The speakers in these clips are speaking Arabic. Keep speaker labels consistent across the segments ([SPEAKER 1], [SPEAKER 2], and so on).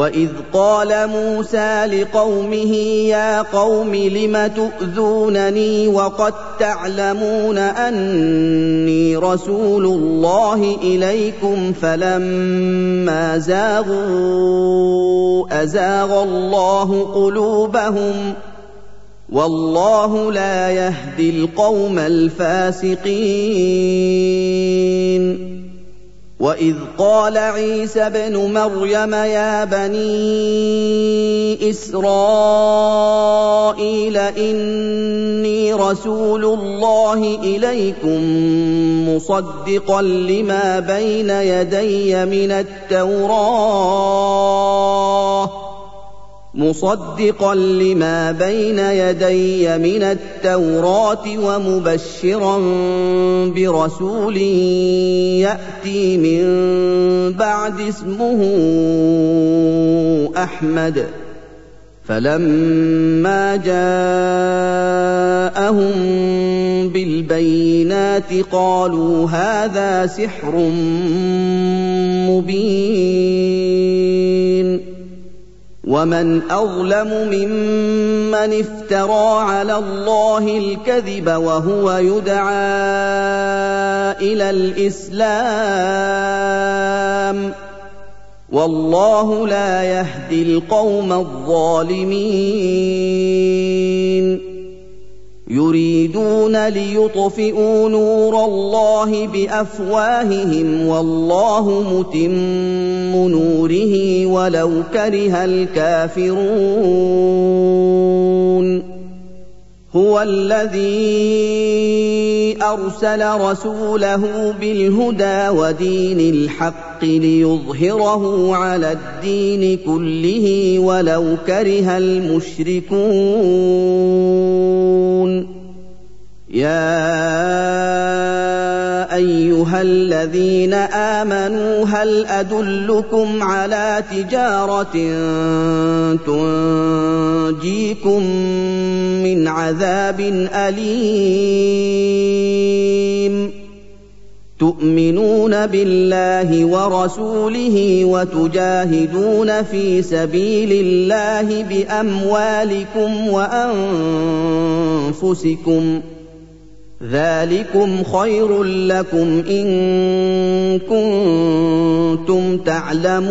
[SPEAKER 1] واذ قال موسى لقومه يا قوم لم تؤذونني وقد تعلمون اني رسول الله اليكم فلما زاغوا ازاغ الله قلوبهم والله لا يهدي القوم الفاسقين واذ قال عيسى ابن مريم يا بني اسرائيل اني رسول الله اليكم مصدقا لما بين يدي من التوراه مصدقا لما بين يدي من التوراة ومبشرا برسول يأتي من بعد اسمه أحمد. فلما جاءهم بالبينات قالوا هذا سحر مبين. ومن اظلم ممن افترى على الله الكذب وهو يدعى إلى الاسلام والله لا يهدي القوم الظالمين يريدون ليطفئوا نور الله بأفواههم والله متم نوره ولو كره الكافرون. هو الذي أرسل رسوله بالهدى ودين الحق ليظهره على الدين كله ولو كره المشركون. يا أيها الذين آمنوا هل أدلكم على تجارة تنجيكم عذاب اليم تؤمنون بالله ورسوله وتجاهدون في سبيل الله باموالكم وانفسكم ذلكم خير لكم ان كنتم تعلمون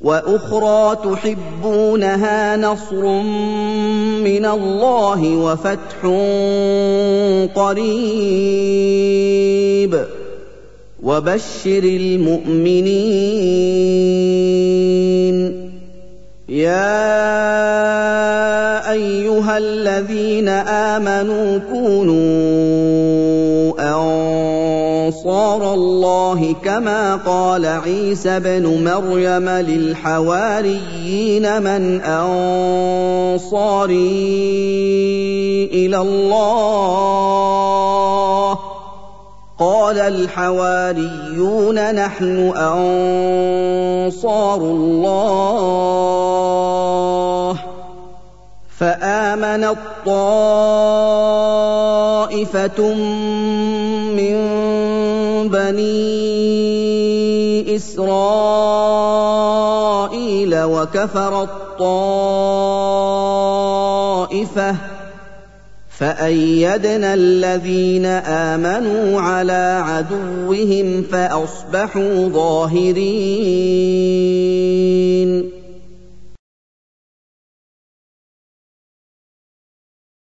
[SPEAKER 1] وأخرى تحبونها نصر من الله وفتح قريب. وبشر المؤمنين. يا أيها الذين آمنوا كونوا أنصار الله كما قال عيسى بن مريم للحواريين من أنصاري إلى الله. قال الحواريون نحن أنصار الله. فامنت طائفه من بني إسرائيل وكفرت طائفه فأيدنا الذين آمنوا على عدوهم فأصبحوا ظاهرين.